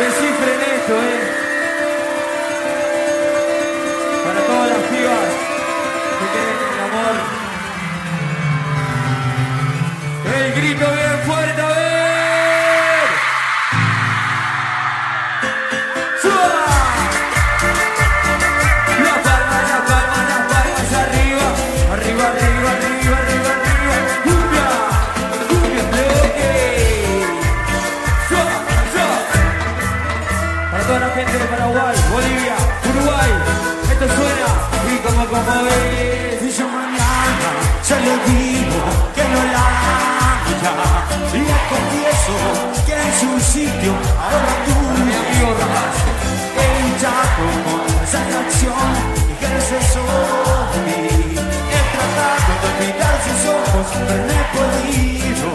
Descifren esto, eh. Para todas las pibas que quieren el amor. El grito de confieso que en su sitio ahora tú me El chapo con satisfacción ejerce sobre mí. He tratado de olvidar sus ojos, pero no he podido.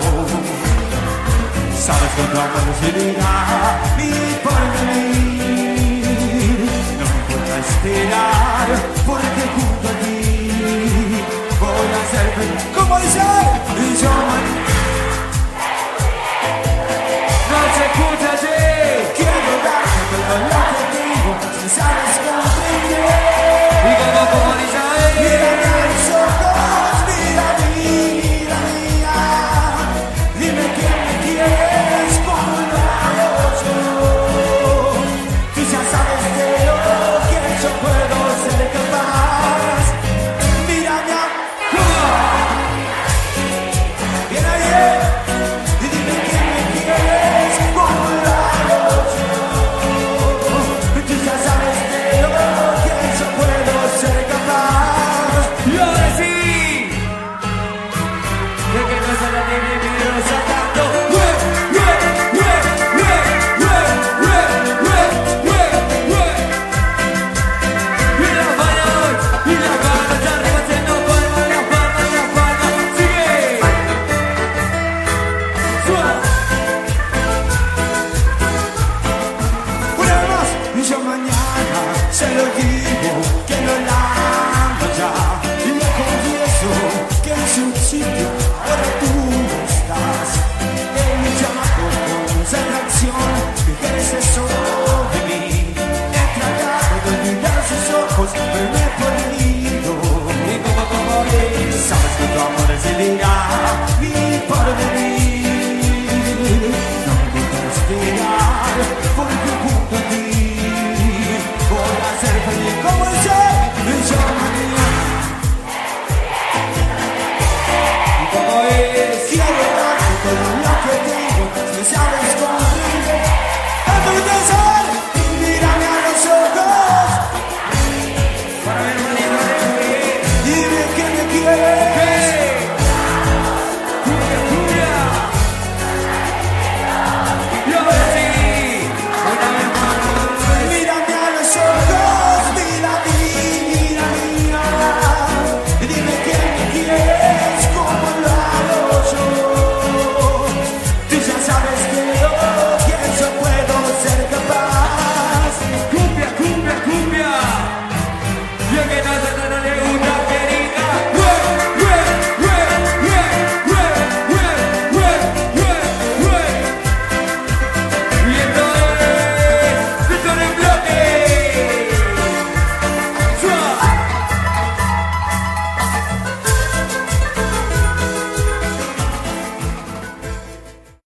Sabes cuánto amo mi porvenir. No me importa esperar, porque junto a ti voy a ser feliz. ¿Cómo dice? house. Hey!